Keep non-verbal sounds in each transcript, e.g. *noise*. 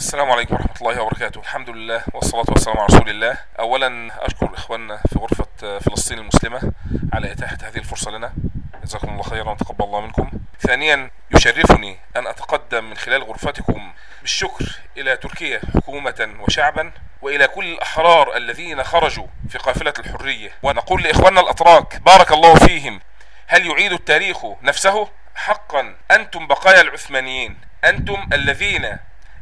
السلام عليكم ورحمة الله وبركاته. الحمد لله والصلاة والسلام على رسول الله. أولا أشكر إخواننا في غرفة فلسطين المسلمة على إتاحة هذه الفرصة لنا. جزاكم الله خيرا وتقبل الله منكم. ثانيا يشرفني أن أتقدم من خلال غرفتكم بالشكر إلى تركيا حكومة وشعبا وإلى كل الأحرار الذين خرجوا في قافلة الحرية. ونقول لإخواننا الأتراك بارك الله فيهم هل يعيد التاريخ نفسه؟ حقا أنتم بقايا العثمانيين أنتم الذين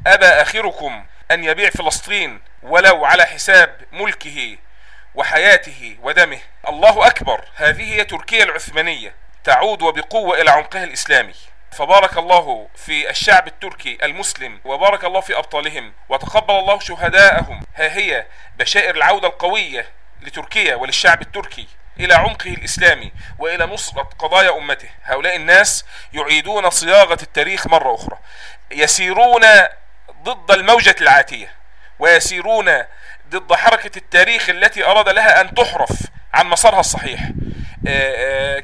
أبى آخركم أن يبيع فلسطين ولو على حساب ملكه وحياته ودمه. الله أكبر. هذه هي تركيا العثمانية. تعود وبقوة إلى عمقها الإسلامي. فبارك الله في الشعب التركي المسلم وبارك الله في أبطالهم وتقبل الله شهداءهم. ها هي بشائر العودة القوية لتركيا وللشعب التركي إلى عمقه الإسلامي وإلى نصرة قضايا أمته. هؤلاء الناس يعيدون صياغة التاريخ مرة أخرى. يسيرون ضد الموجة العاتية ويسيرون ضد حركة التاريخ التي أراد لها أن تحرف عن مسارها الصحيح.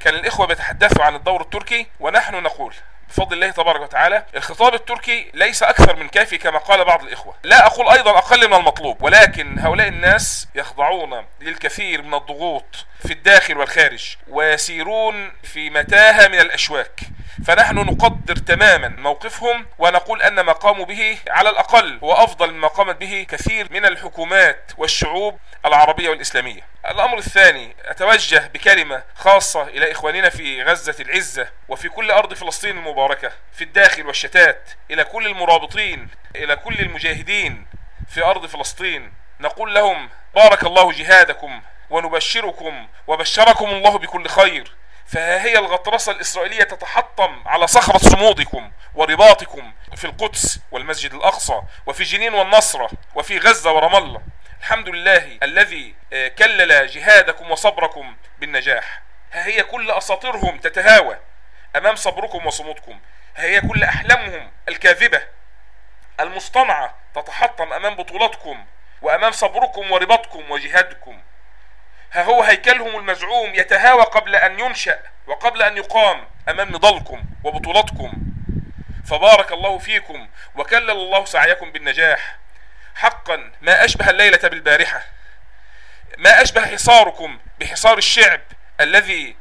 كان الإخوة بيتحدثوا عن الدور التركي ونحن نقول بفضل الله تبارك وتعالى الخطاب التركي ليس أكثر من كافي كما قال بعض الإخوة. لا أقول أيضا أقل من المطلوب ولكن هؤلاء الناس يخضعون للكثير من الضغوط في الداخل والخارج ويسيرون في متاهة من الأشواك. فنحن نقدر تماما موقفهم ونقول أن ما قاموا به على الأقل هو أفضل مما قامت به كثير من الحكومات والشعوب العربية والإسلامية. الأمر الثاني أتوجه بكلمة خاصة إلى إخواننا في غزة العزة وفي كل أرض فلسطين المباركة في الداخل والشتات إلى كل المرابطين إلى كل المجاهدين في أرض فلسطين. نقول لهم بارك الله جهادكم ونبشركم وبشركم الله بكل خير. فها هي الغطرسة الإسرائيلية تتحطم على صخرة صمودكم ورباطكم في القدس والمسجد الأقصى وفي جنين والنصرة وفي غزة ورام الله. الحمد لله الذي كلل جهادكم وصبركم بالنجاح. ها هي كل أساطيرهم تتهاوى أمام صبركم وصمودكم. ها هي كل أحلامهم الكاذبة المصطنعة تتحطم أمام بطولاتكم وأمام صبركم ورباطكم وجهادكم. ها هو هيكلهم المزعوم يتهاوى قبل أن ينشأ وقبل أن يقام أمام نضالكم وبطولاتكم فبارك الله فيكم وكلل الله سعيكم بالنجاح. حقا ما أشبه الليلة بالبارحة. ما أشبه حصاركم بحصار الشعب الذي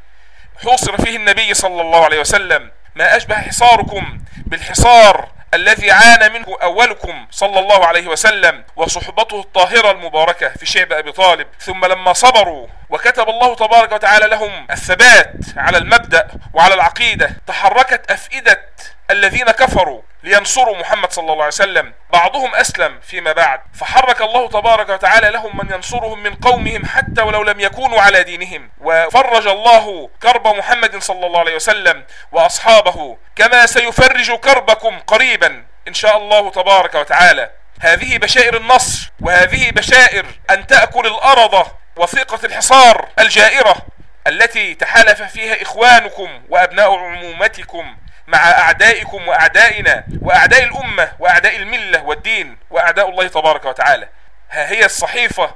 حوصر فيه النبي صلى الله عليه وسلم. ما أشبه حصاركم بالحصار الذي عانى منه أولكم صلى الله عليه وسلم وصحبته الطاهرة المباركة في شعب أبي طالب. ثم لما صبروا وكتب الله تبارك وتعالى لهم الثبات على المبدأ وعلى العقيدة. تحركت أفئدة الذين كفروا لينصروا محمد صلى الله عليه وسلم. بعضهم أسلم فيما بعد. فحرك الله تبارك وتعالى لهم من ينصرهم من قومهم حتى ولو لم يكونوا على دينهم. وفرج الله كرب محمد صلى الله عليه وسلم وأصحابه كما سيفرج كربكم قريبا إن شاء الله تبارك وتعالى. هذه بشائر النصر وهذه بشائر أن تأكل الأرض وثيقة الحصار الجائرة التي تحالف فيها إخوانكم وأبناء عمومتكم مع أعدائكم وأعدائنا وأعداء الأمة وأعداء الملة والدين وأعداء الله تبارك وتعالى. ها هي الصحيفة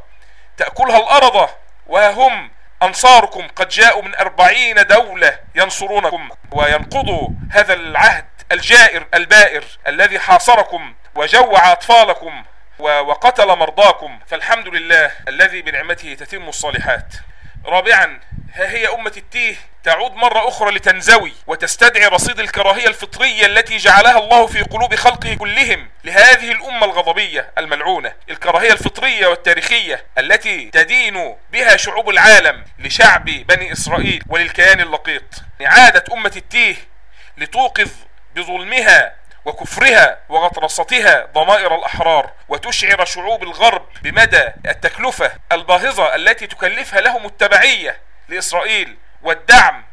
تأكلها الأرض وهم أنصاركم قد جاءوا من أربعين دولة ينصرونكم وينقضوا هذا العهد الجائر البائر الذي حاصركم وجوع أطفالكم وقتل مرضاكم فالحمد لله الذي بنعمته تتم الصالحات. رابعا ها هي أمة التيه تعود مرة أخرى لتنزوي وتستدعي رصيد الكراهية الفطرية التي جعلها الله في قلوب خلقه كلهم لهذه الأمة الغضبية الملعونة. الكراهية الفطرية والتاريخية التي تدين بها شعوب العالم لشعب بني إسرائيل وللكيان اللقيط. إعادة أمة التيه لتوقظ بظلمها وكفرها وغطرستها ضمائر الأحرار وتشعر شعوب الغرب بمدى التكلفة الباهظة التي تكلفها لهم التبعية لإسرائيل والدعم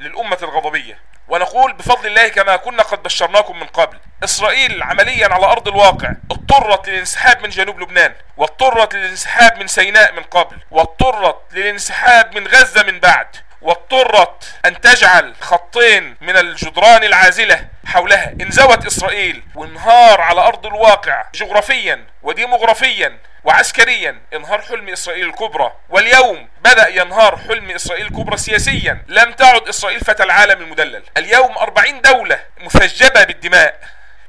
للأمة الغضبية. ونقول بفضل الله كما كنا قد بشرناكم من قبل إسرائيل عمليا على أرض الواقع اضطرت للانسحاب من جنوب لبنان واضطرت للانسحاب من سيناء من قبل واضطرت للانسحاب من غزة من بعد. واضطرت أن تجعل خطين من الجدران العازلة حولها. انزوت إسرائيل وانهار على أرض الواقع جغرافيا وديموغرافيا وعسكريا. انهار حلم إسرائيل الكبرى. واليوم بدأ ينهار حلم إسرائيل الكبرى سياسيا. لم تعد إسرائيل فتى العالم المدلل. اليوم أربعين دولة مثجبة بالدماء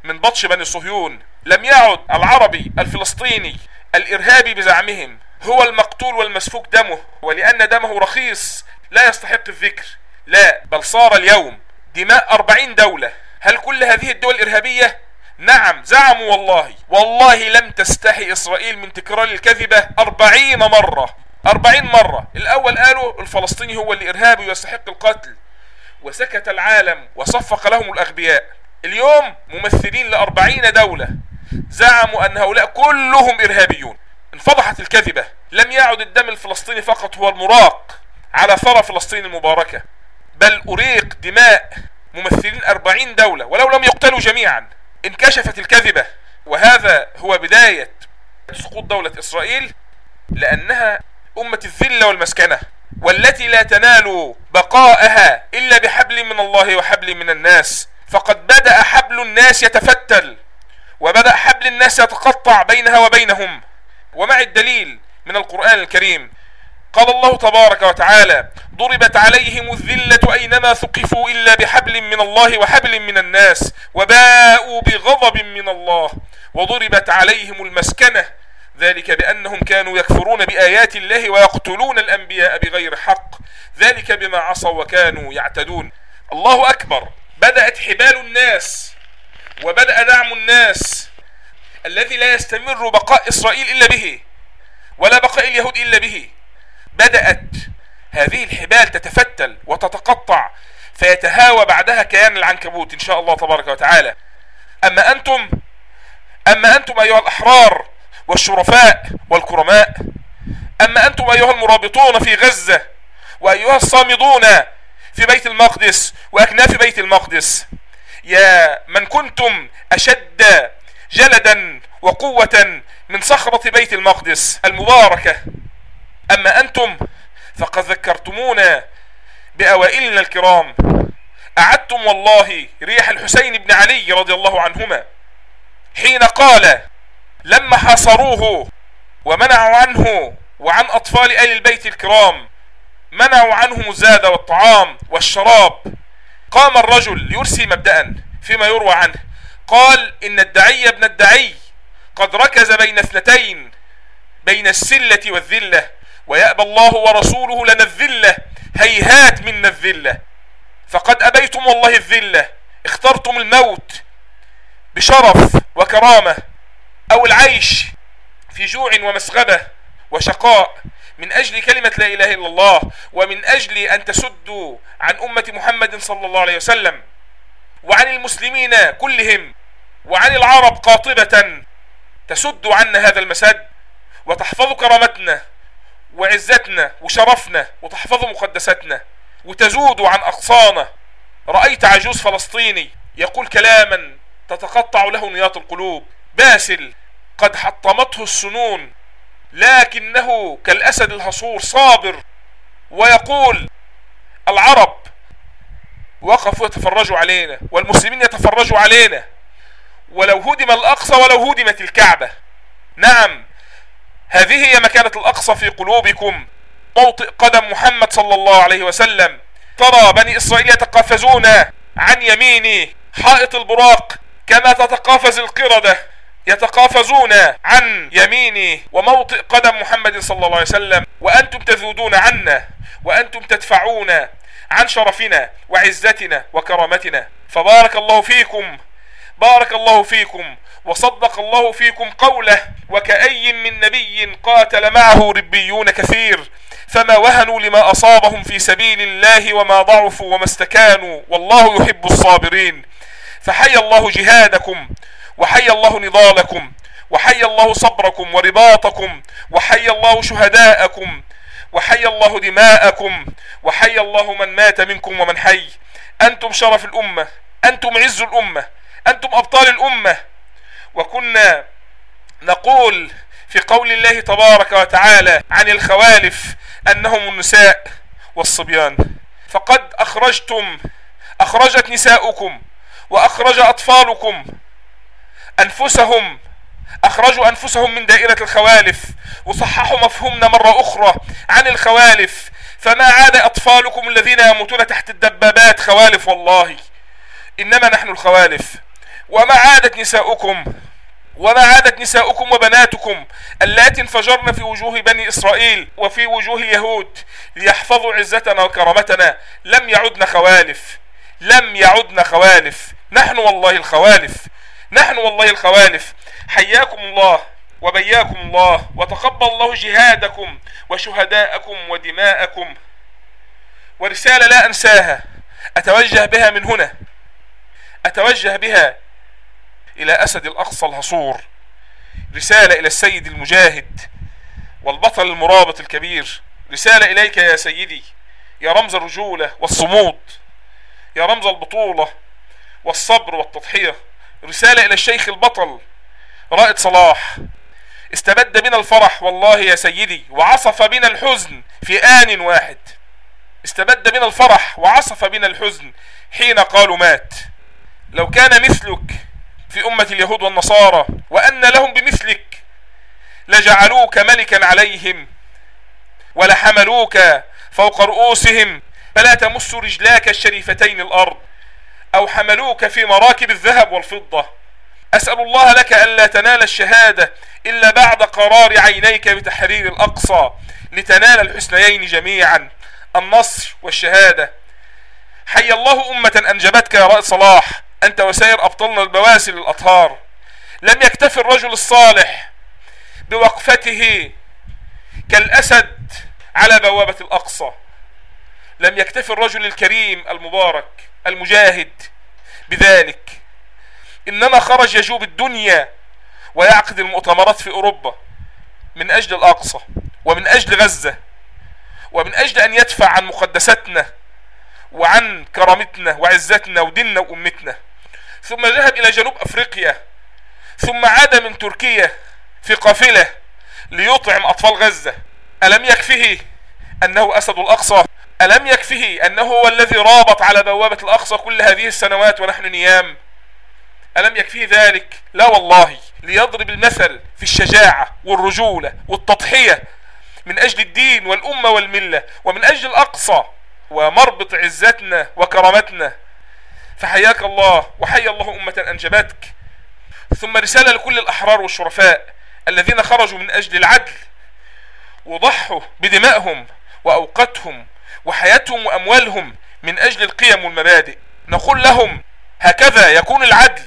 من بطش بني صهيون. لم يعد العربي الفلسطيني الإرهابي بزعمهم هو المقتول والمسفوك دمه. ولأن دمه رخيص لا يستحق الذكر. لا بل صار اليوم دماء أربعين دولة. هل كل هذه الدول إرهابية؟ نعم زعموا والله. والله لم تستحي إسرائيل من تكرار الكذبة أربعين مرة. أربعين مرة. الأول قالوا الفلسطيني هو اللي إرهابي ويستحق القتل. وسكت العالم وصفق لهم الأغبياء. اليوم ممثلين لأربعين دولة. زعموا أن هؤلاء كلهم إرهابيون. انفضحت الكذبة. لم يعد الدم الفلسطيني فقط هو المراق. على ثرى فلسطين المباركة بل أريق دماء ممثلين أربعين دولة ولو لم يقتلوا جميعا انكشفت الكذبة. وهذا هو بداية سقوط دولة إسرائيل لأنها أمة الذلة والمسكنة والتي لا تنال بقاءها إلا بحبل من الله وحبل من الناس. فقد بدأ حبل الناس يتفتل وبدأ حبل الناس يتقطع بينها وبينهم. ومع الدليل من القرآن الكريم قال الله تبارك وتعالى ضربت عليهم الذلة أينما ثقفوا إلا بحبل من الله وحبل من الناس وباءوا بغضب من الله وضربت عليهم المسكنة ذلك بأنهم كانوا يكفرون بآيات الله ويقتلون الأنبياء بغير حق ذلك بما عصوا وكانوا يعتدون. الله أكبر. بدأت حبال الناس وبدأ دعم الناس الذي لا يستمر بقاء إسرائيل إلا به ولا بقاء اليهود إلا به. بدأت هذه الحبال تتفتل وتتقطع فيتهاوى بعدها كيان العنكبوت إن شاء الله تبارك وتعالى. أما أنتم أما أنتم أيها الأحرار والشرفاء والكرماء أما أنتم أيها المرابطون في غزة وأيها الصامدون في بيت المقدس وأكناف بيت المقدس يا من كنتم أشد جلدا وقوة من صخرة بيت المقدس المباركة. أما أنتم فقد ذكرتمونا بأوائلنا الكرام. أعدتم والله ريح الحسين بن علي رضي الله عنهما حين قال لما حاصروه ومنعوا عنه وعن أطفال آل البيت الكرام منعوا عنهم الزاد والطعام والشراب قام الرجل يرسي مبدأ فيما يروى عنه. قال إن الدعي ابن الدعي قد ركز بين اثنتين بين السلة والذلة. ويأبى الله ورسوله لنا الذلة هيهات منا الذلة فقد أبيتم والله الذلة اخترتم الموت بشرف وكرامة أو العيش في جوع ومسغبة وشقاء. من أجل كلمة لا إله إلا الله ومن أجل أن تسدوا عن أمة محمد صلى الله عليه وسلم وعن المسلمين كلهم وعن العرب قاطبة تسد عنا هذا المسد وتحفظ كرامتنا. وعزتنا وشرفنا وتحفظ مقدساتنا وتزود عن أقصانا. رأيت عجوز فلسطيني يقول كلاما تتقطع له نياط القلوب. باسل قد حطمته السنون لكنه كالأسد الهصور صابر. ويقول العرب وقفوا يتفرجوا علينا والمسلمين يتفرجوا علينا ولو هدم الأقصى ولو هدمت الكعبة. نعم هذه هي مكانة الأقصى في قلوبكم. موطئ قدم محمد صلى الله عليه وسلم. ترى بني إسرائيل يتقافزون عن يميني. حائط البراق كما تتقافز القردة. يتقافزون عن يميني. وموطئ قدم محمد صلى الله عليه وسلم. وأنتم تذودون عنا. وأنتم تدفعون عن شرفنا وعزتنا وكرامتنا. فبارك الله فيكم. بارك الله فيكم. وصدق الله فيكم قوله وكأي من نبي قاتل معه ربيون كثير فما وهنوا لما أصابهم في سبيل الله وما ضعفوا وما استكانوا والله يحب الصابرين. فحي الله جهادكم وحي الله نضالكم وحي الله صبركم ورباطكم وحي الله شهداءكم وحي الله دماءكم وحي الله من مات منكم ومن حي. أنتم شرف الأمة أنتم عز الأمة أنتم أبطال الأمة. وكنا نقول في قول الله تبارك وتعالى عن الخوالف أنهم النساء والصبيان. فقد أخرجتم أخرجت نساؤكم وأخرج أطفالكم أنفسهم أخرجوا أنفسهم من دائرة الخوالف وصححوا مفهومنا مرة أخرى عن الخوالف. فما عاد أطفالكم الذين يموتون تحت الدبابات خوالف والله. إنما نحن الخوالف. وما عادت نساؤكم وما عادت نساؤكم وبناتكم اللاتي انفجرن في وجوه بني إسرائيل وفي وجوه اليهود ليحفظوا عزتنا وكرامتنا. لم يعدن خوالف لم يعدن خوالف. نحن والله الخوالف نحن والله الخوالف. حياكم الله وبياكم الله وتقبل الله جهادكم وشهداءكم ودماءكم. ورسالة لا أنساها. أتوجه بها من هنا. أتوجه بها إلى أسد الأقصى الهصور رسالة إلى السيد المجاهد والبطل المرابط الكبير. رسالة إليك يا سيدي يا رمز الرجولة والصمود يا رمز البطولة والصبر والتضحية. رسالة إلى الشيخ البطل رائد صلاح. استبد بنا الفرح والله يا سيدي وعصف بنا الحزن في آن واحد. استبد بنا الفرح وعصف بنا الحزن حين قالوا مات. لو كان مثلك في أمة اليهود والنصارى وأن لهم بمثلك. لجعلوك ملكا عليهم ولحملوك فوق رؤوسهم فلا تمس رجلاك الشريفتين الأرض أو حملوك في مراكب الذهب والفضة. أسأل الله لك ألا تنال الشهادة إلا بعد قرار عينيك بتحرير الأقصى لتنال الحسنيين جميعا. النصر والشهادة. حي الله أمة أنجبتك يا رائد صلاح. أنت وسائر أبطالنا البواسل الأطهار لم يكتفي الرجل الصالح بوقفته كالأسد على بوابة الأقصى. لم يكتفي الرجل الكريم المبارك المجاهد بذلك. إنما خرج يجوب الدنيا ويعقد المؤتمرات في أوروبا من أجل الأقصى ومن أجل غزة ومن أجل أن يدفع عن مقدستنا وعن كرامتنا وعزتنا وديننا وأمتنا. ثم ذهب إلى جنوب أفريقيا ثم عاد من تركيا في قافلة ليطعم أطفال غزة. ألم يكفه أنه أسد الأقصى؟ ألم يكفه أنه هو الذي رابط على بوابة الأقصى كل هذه السنوات ونحن نيام؟ ألم يكفيه ذلك؟ لا والله. ليضرب المثل في الشجاعة والرجولة والتضحية من أجل الدين والأمة والملة ومن أجل الأقصى ومربط عزتنا وكرامتنا. فحياك الله وحيا الله أمة أنجبتك. ثم رسالة لكل الأحرار والشرفاء الذين خرجوا من أجل العدل وضحوا بدمائهم وأوقاتهم وحياتهم وأموالهم من أجل القيم والمبادئ. نقول لهم هكذا يكون العدل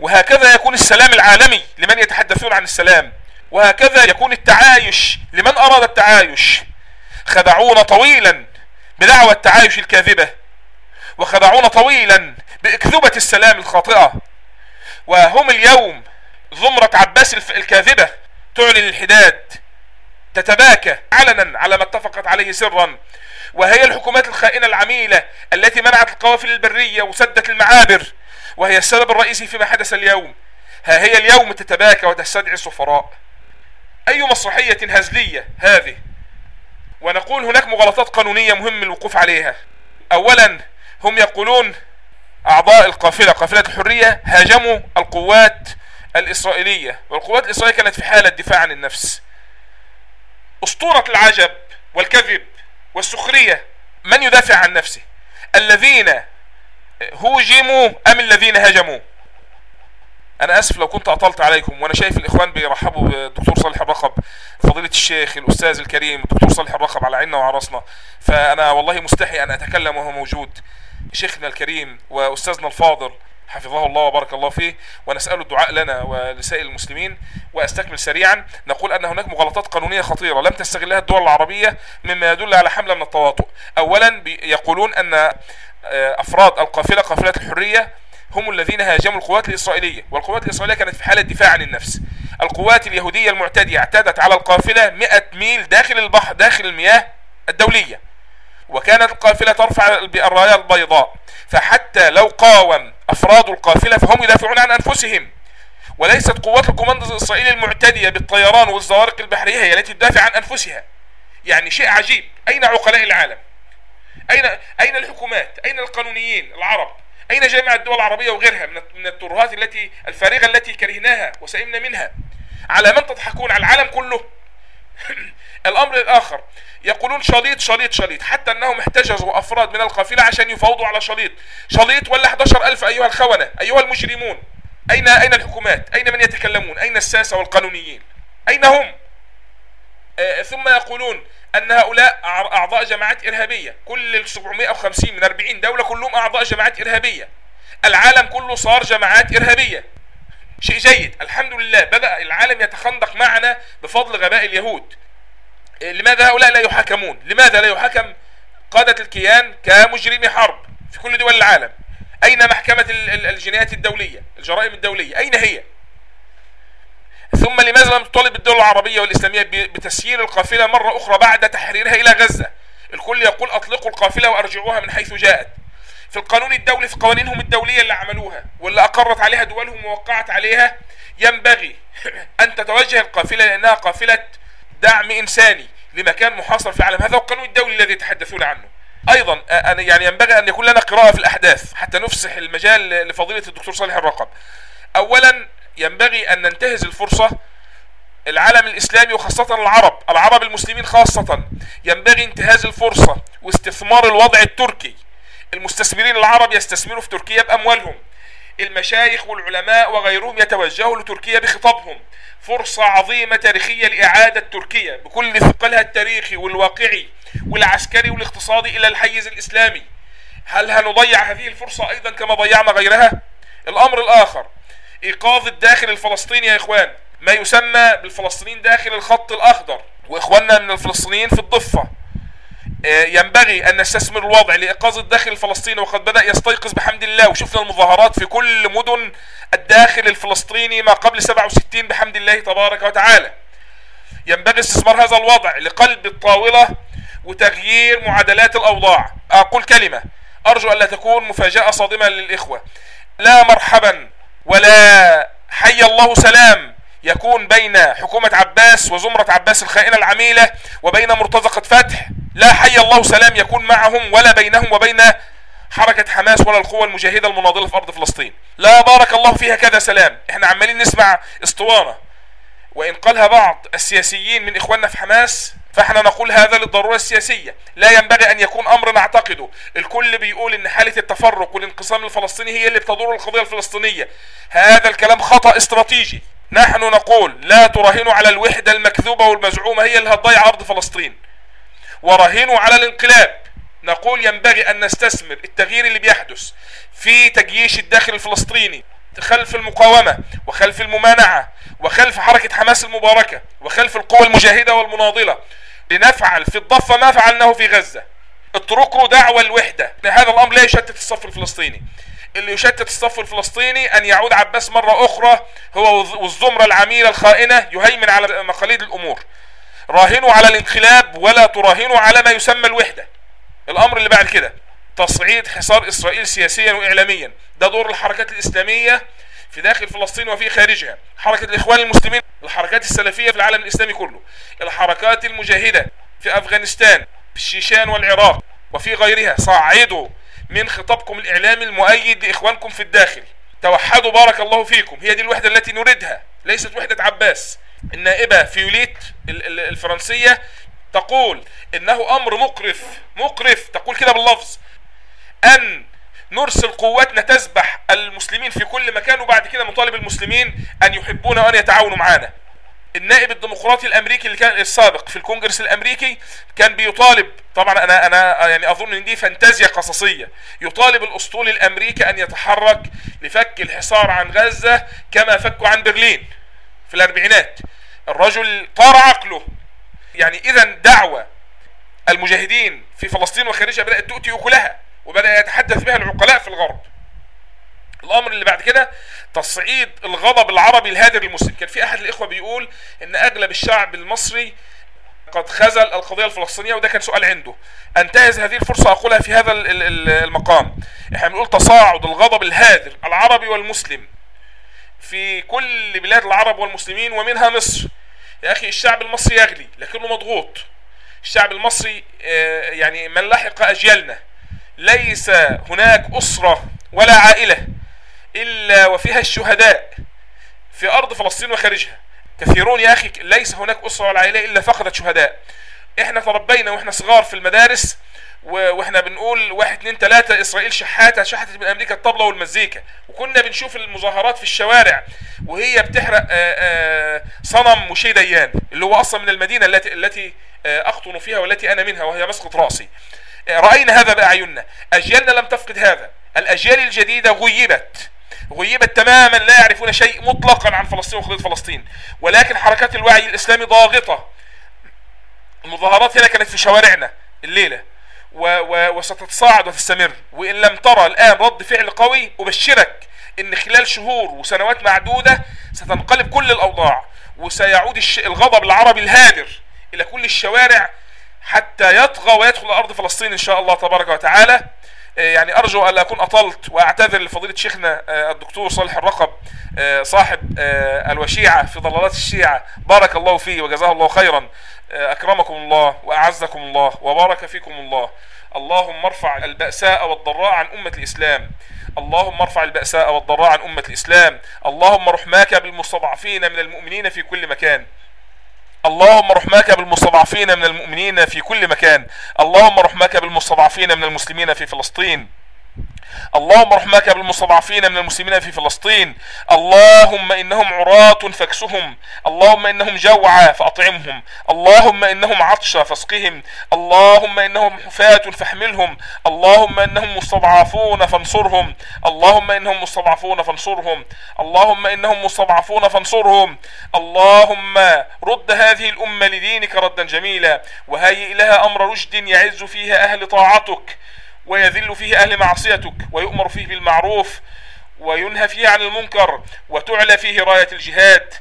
وهكذا يكون السلام العالمي لمن يتحدثون عن السلام وهكذا يكون التعايش لمن أراد التعايش. خدعونا طويلا بدعوى التعايش الكاذبة وخدعونا طويلا بإكذوبة السلام الخاطئة. وهم اليوم زمرة عباس الكاذبة تعلن الحداد تتباكى علنا على ما اتفقت عليه سرا. وهي الحكومات الخائنة العميلة التي منعت القوافل البرية وسدت المعابر. وهي السبب الرئيسي فيما حدث اليوم. ها هي اليوم تتباكى وتستدعي السفراء. أي مسرحية هزلية هذه؟ ونقول هناك مغالطات قانونية مهم الوقوف عليها. أولا هم يقولون أعضاء القافلة قافلة الحرية هاجموا القوات الإسرائيلية والقوات الإسرائيلية كانت في حالة دفاع عن النفس. أسطورة العجب والكذب والسخرية من يدافع عن نفسه؟ الذين هوجموا أم الذين هاجموا؟ أنا آسف لو كنت أطلت عليكم وأنا شايف الإخوان بيرحبوا بالدكتور صالح الرقب فضيلة الشيخ الأستاذ الكريم الدكتور صالح الرقب على عيننا وعلى راسنا. فأنا والله مستحي أن أتكلم وهو موجود. شيخنا الكريم وأستاذنا الفاضل حفظه الله وبارك الله فيه ونسأله الدعاء لنا ولسائر المسلمين وأستكمل سريعا. نقول أن هناك مغالطات قانونية خطيرة لم تستغلها الدول العربية مما يدل على حملة من التواطؤ. أولا يقولون أن آه، أفراد القافلة قافلة الحرية هم الذين هاجموا القوات الإسرائيلية. والقوات الإسرائيلية كانت في حالة دفاع عن النفس. القوات اليهودية المعتدية اعتدت على القافلة 100 ميل داخل البحر داخل المياه الدولية. وكانت القافلة ترفع الراية البيضاء فحتى لو قاوم أفراد القافلة فهم يدافعون عن أنفسهم. وليست قوات الكوماندو الإسرائيلي المعتدية بالطيران والزوارق البحرية هي التي تدافع عن أنفسها. يعني شيء عجيب. أين عقلاء العالم؟ أين أين الحكومات؟ أين القانونيين؟ العرب. أين جامعة الدول العربية وغيرها من الترهات التي الفارغة التي كرهناها وسئمنا منها؟ على من تضحكون على العالم كله؟ *coughs* الأمر الآخر يقولون شليط شليط شليط حتى أنهم احتجزوا أفراد من القافلة عشان يفاوضوا على شليط. شليط ولا 11 ألف أيها الخونة أيها المجرمون أين أين الحكومات؟ أين من يتكلمون؟ أين الساسة والقانونيين؟ أين هم؟ آه ثم يقولون أن هؤلاء أعضاء جماعات إرهابية. كل ال 750 من 40 دولة كلهم أعضاء جماعات إرهابية. العالم كله صار جماعات إرهابية. شيء جيد. الحمد لله. بدأ العالم يتخندق معنا بفضل غباء اليهود. لماذا هؤلاء لا يحاكمون؟ لماذا لا يحاكم قادة الكيان كمجرمي حرب في كل دول العالم؟ أين محكمة الجنايات الدولية؟ الجرائم الدولية. أين هي؟ ثم لماذا لم تطالب الدول العربية والإسلامية بتسيير القافلة مرة أخرى بعد تحريرها إلى غزة؟ الكل يقول أطلقوا القافلة وأرجعوها من حيث جاءت. في القانون الدولي في قوانينهم الدولية اللي عملوها واللي أقرت عليها دولهم ووقعت عليها ينبغي *clears throat* أن تتوجه القافلة لأنها قافلة دعم إنساني لمكان محاصر في العالم. هذا هو القانون الدولي الذي يتحدثون عنه. أيضا يعني ينبغي أن يكون لنا قراءة في الأحداث حتى نفسح المجال لفضيلة الدكتور صالح الرقم اولا ينبغي أن ننتهز الفرصة العالم الإسلامي وخاصة العرب العرب المسلمين خاصة. ينبغي انتهاز الفرصة واستثمار الوضع التركي. المستثمرين العرب يستثمروا في تركيا بأموالهم. المشايخ والعلماء وغيرهم يتوجهوا لتركيا بخطابهم. فرصة عظيمة تاريخية لإعادة تركيا بكل ثقلها التاريخي والواقعي والعسكري والاقتصادي إلى الحيز الإسلامي. هل هنضيع هذه الفرصة أيضا كما ضيعنا غيرها؟ الأمر الآخر إيقاظ الداخل الفلسطيني يا إخوان ما يسمى بالفلسطينيين داخل الخط الأخضر. وإخواننا من الفلسطينيين في الضفة. ينبغي أن نستثمر الوضع لإيقاظ الداخل الفلسطيني وقد بدأ يستيقظ بحمد الله وشفنا المظاهرات في كل مدن الداخل الفلسطيني ما قبل 67 بحمد الله تبارك وتعالى. ينبغي استثمار هذا الوضع لقلب الطاولة وتغيير معادلات الأوضاع. أقول كلمة أرجو أن لا تكون مفاجأة صادمة للإخوة. لا مرحبا ولا حي الله سلام يكون بين حكومة عباس وزمرة عباس الخائنة العميلة وبين مرتزقة فتح لا حي الله سلام يكون معهم ولا بينهم وبين حركة حماس ولا القوة المجاهدة المناضلة في أرض فلسطين. لا بارك الله فيها كذا سلام. إحنا عمالين نسمع اسطوانة. وإن قالها بعض السياسيين من إخواننا في حماس فإحنا نقول هذا للضرورة السياسية. لا ينبغي أن يكون أمر نعتقده الكل بيقول أن حالة التفرق والانقسام الفلسطيني هي اللي بتضر القضية الفلسطينية. هذا الكلام خطأ استراتيجي. نحن نقول لا تراهنوا على الوحدة المكذوبة والمزعومة هي اللي هتضيع أرض فلسطين. ورهنوا على الانقلاب. نقول ينبغي أن نستثمر التغيير اللي بيحدث في تجييش الداخل الفلسطيني خلف المقاومة وخلف الممانعة وخلف حركة حماس المباركة وخلف القوى المجاهدة والمناضلة لنفعل في الضفة ما فعلناه في غزة. اتركوا دعوة الوحدة. هذا الأمر لا يشتت الصف الفلسطيني. اللي يشتت الصف الفلسطيني أن يعود عباس مرة أخرى هو والزمرة العميلة الخائنة يهيمن على مقاليد الأمور. راهنوا على الانقلاب ولا تراهنوا على ما يسمى الوحدة. الأمر اللي بعد كده تصعيد حصار إسرائيل سياسيا وإعلاميا. ده دور الحركات الإسلامية في داخل فلسطين وفي خارجها. حركة الإخوان المسلمين الحركات السلفية في العالم الإسلامي كله. الحركات المجاهدة في أفغانستان في الشيشان والعراق وفي غيرها. صعدوا من خطابكم الإعلامي المؤيد لإخوانكم في الداخل. توحدوا بارك الله فيكم. هي دي الوحدة التي نريدها. ليست وحدة عباس. النائبة فيوليت الفرنسية تقول إنه أمر مقرف مقرف تقول كده باللفظ أن نرسل قواتنا تسبح المسلمين في كل مكان وبعد كده نطالب المسلمين أن يحبونا وأن يتعاونوا معانا. النائب الديمقراطي الأمريكي اللي كان السابق في الكونجرس الأمريكي كان بيطالب طبعا أنا أنا يعني أظن إن دي فانتازيا قصصية يطالب الأسطول الأمريكي أن يتحرك لفك الحصار عن غزة كما فكوا عن برلين في الأربعينات. الرجل طار عقله. يعني اذا دعوة المجاهدين في فلسطين وخارجها بدأت تؤتي أكلها وبدأ يتحدث بها العقلاء في الغرب. الأمر اللي بعد كده تصعيد الغضب العربي الهادر المسلم كان في أحد الإخوة بيقول إن أغلب الشعب المصري قد خزل القضية الفلسطينية وده كان سؤال عنده. أنتهز هذه الفرصة أقولها في هذا المقام. إحنا بنقول تصاعد الغضب الهادر العربي والمسلم في كل بلاد العرب والمسلمين ومنها مصر. يا أخي الشعب المصري يغلي لكنه مضغوط. الشعب المصري آه، يعني من لحق أجيالنا ليس هناك أسرة ولا عائلة إلا وفيها الشهداء في أرض فلسطين وخارجها. كثيرون يا أخي ليس هناك أسرة ولا عائلة إلا فقدت شهداء. إحنا تربينا وإحنا صغار في المدارس وإحنا بنقول واحد اتنين تلاتة إسرائيل شحاتة شحتت من أمريكا الطبلة والمزيكا. وكنا بنشوف المظاهرات في الشوارع وهي بتحرق آه، آه، صنم مشي ديان اللي هو أصلا من المدينة التي التي آه، أقطن فيها والتي أنا منها وهي مسقط رأسي. رأينا هذا بأعيننا. أجيالنا لم تفقد هذا. الأجيال الجديدة غيبت. غيبت تماما لا يعرفون شيء مطلقا عن فلسطين وقضية فلسطين. ولكن حركات الوعي الإسلامي ضاغطة. المظاهرات هنا كانت في شوارعنا الليلة. و و وستتصاعد وتستمر وإن لم ترى الآن رد فعل قوي أبشرك إن خلال شهور وسنوات معدودة ستنقلب كل الأوضاع. وسيعود. الغضب العربي الهادر إلى كل الشوارع حتى يطغى ويدخل أرض فلسطين إن شاء الله تبارك وتعالى. يعني أرجو أن لا أكون أطلت وأعتذر لفضيلة شيخنا آه، الدكتور صالح الرقب آه، صاحب آه، الوشيعة في ضلالات الشيعة. بارك الله فيه وجزاه الله خيرا. آه، أكرمكم الله وأعزكم الله وبارك فيكم الله. اللهم ارفع البأساء والضراء عن أمة الإسلام. اللهم ارفع البأساء والضراء عن أمة الإسلام. اللهم رحماك بالمستضعفين من المؤمنين في كل مكان. اللهم رحماك بالمستضعفين من المؤمنين في كل مكان. اللهم رحماك بالمستضعفين من المسلمين في فلسطين. اللهم رحمك بالمستضعفين من المسلمين في فلسطين. اللهم إنهم عراة فاكسهم. اللهم إنهم جوعى فأطعمهم. اللهم إنهم عطشى فاسقهم. اللهم إنهم حفاة فاحملهم. اللهم إنهم مستضعفون فانصرهم. اللهم إنهم مستضعفون فانصرهم. اللهم إنهم مستضعفون فانصرهم. اللهم رد هذه الأمة لدينك ردا جميلا. وهيئ لها أمر رشد يعز فيها أهل طاعتك. ويذل فيه أهل معصيتك ويؤمر فيه بالمعروف وينهى فيه عن المنكر وتعلى فيه راية الجهاد.